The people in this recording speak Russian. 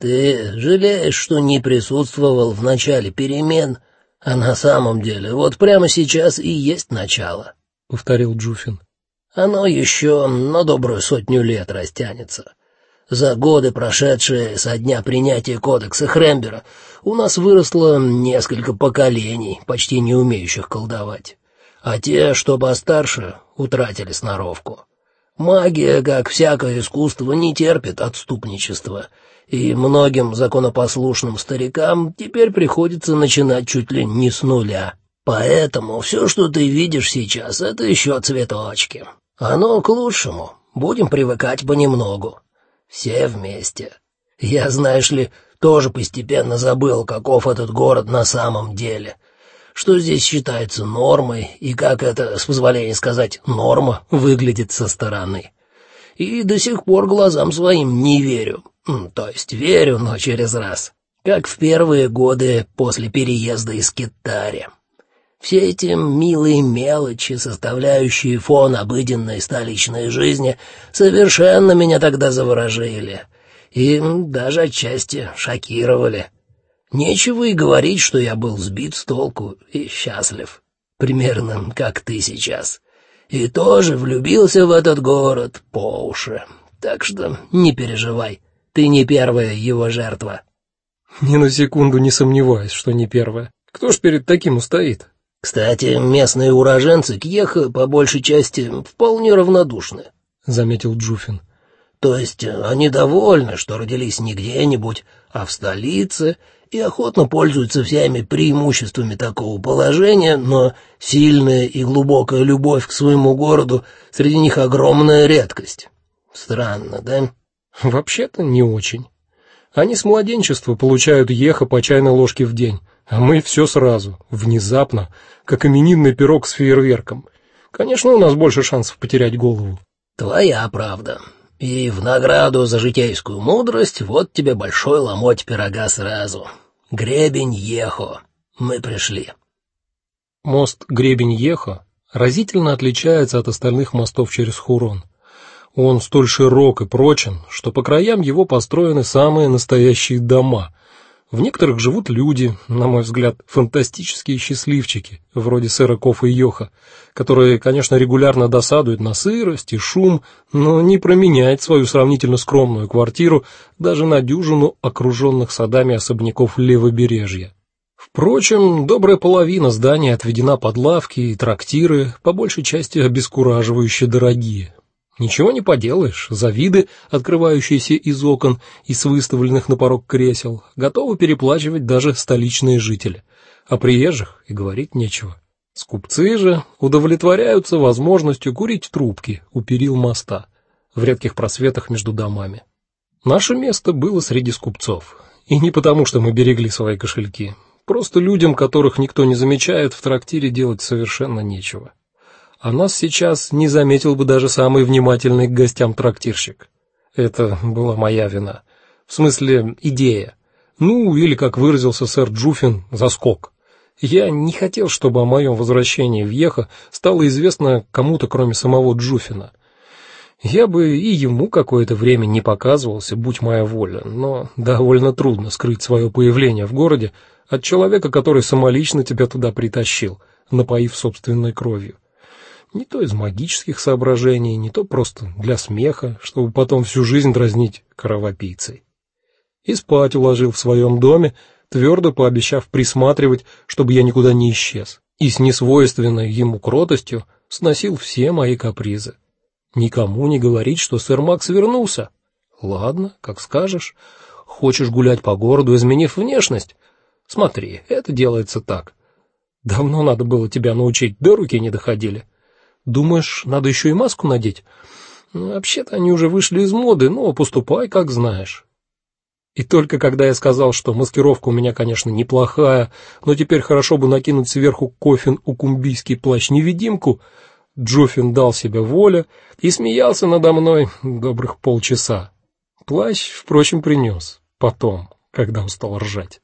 Ты жалеешь, что не присутствовал в начале перемен, а на самом деле вот прямо сейчас и есть начало, повторил Джуфин. Оно еще на добрую сотню лет растянется. За годы, прошедшие со дня принятия кодекса Хрембера, у нас выросло несколько поколений, почти не умеющих колдовать, а те, что постарше, утратили сноровку. Магия, как всякое искусство, не терпит отступничества, и многим законопослушным старикам теперь приходится начинать чуть ли не с нуля. Поэтому все, что ты видишь сейчас, это еще цветочки. Оно к лучшему. Будем привыкать понемногу. Все вместе. Я, знаешь ли, тоже постепенно забыл, каков этот город на самом деле что здесь считается нормой и как это, с позволения сказать, норма выглядит со стороны. И до сих пор глазам своим не верю. То есть верю, но через раз. Как в первые годы после переезда из Китари. Все эти милые мелочи, составляющие фон обыденной столичной жизни, совершенно меня тогда заворожили и даже отчасти шокировали. Нечего и говорить, что я был сбит с толку и счастлив, примерно как ты сейчас. И тоже влюбился в этот город по уши. Так что не переживай, ты не первая его жертва. Ни на секунду не сомневаюсь, что не первая. Кто ж перед таким устоит? Кстати, местные уроженцы к Ехе по большей части вполне равнодушны, заметил Джуфин. То есть они довольны, что родились не где-нибудь, а в столице и охотно пользуются всеми преимуществами такого положения, но сильная и глубокая любовь к своему городу среди них огромная редкость. Странно, да? Вообще-то не очень. Они с младенчества получают еха по чайной ложке в день, а мы все сразу, внезапно, как именинный пирог с фейерверком. Конечно, у нас больше шансов потерять голову. Твоя правда. И в награду за житейскую мудрость вот тебе большой ломоть пирога сразу. Гребень Ехо. Мы пришли. Мост Гребень Ехо разительно отличается от остальных мостов через Хурон. Он столь широк и прочен, что по краям его построены самые настоящие дома, в некоторых живут люди, на мой взгляд, фантастические счастливчики, вроде сэра Кофа и Йоха, которые, конечно, регулярно досадуют на сырость и шум, но не променяют свою сравнительно скромную квартиру даже на дюжину окруженных садами особняков левобережья. Впрочем, добрая половина зданий отведена под лавки и трактиры, по большей части обескураживающе дорогие, Ничего не поделаешь, завиды, открывающиеся из окон и с выставленных на порог кресел, готовы переплачивать даже столичные жители. А приезжих и говорить нечего. Скупцы же удовлетворяются возможностью курить трубки у перил моста в редких просветах между домами. Наше место было среди скупцов, и не потому, что мы берегли свои кошельки. Просто людям, которых никто не замечает, в трактире делать совершенно нечего а нас сейчас не заметил бы даже самый внимательный к гостям трактирщик. Это была моя вина. В смысле, идея. Ну, или как выразился сэр Джуфин, заскок. Я не хотел, чтобы о моем возвращении в Ехо стало известно кому-то, кроме самого Джуфина. Я бы и ему какое-то время не показывался, будь моя воля, но довольно трудно скрыть свое появление в городе от человека, который самолично тебя туда притащил, напоив собственной кровью не то из магических соображений, не то просто для смеха, чтобы потом всю жизнь дразнить кровопийцей. И спать уложил в своем доме, твердо пообещав присматривать, чтобы я никуда не исчез, и с несвойственной ему кротостью сносил все мои капризы. Никому не говорить, что сэр Макс вернулся. Ладно, как скажешь. Хочешь гулять по городу, изменив внешность? Смотри, это делается так. Давно надо было тебя научить, до руки не доходили. Думаешь, надо еще и маску надеть? Ну, вообще-то они уже вышли из моды, но поступай, как знаешь. И только когда я сказал, что маскировка у меня, конечно, неплохая, но теперь хорошо бы накинуть сверху кофин укумбийский плащ-невидимку, Джофин дал себе воля и смеялся надо мной добрых полчаса. Плащ, впрочем, принес потом, когда устал ржать.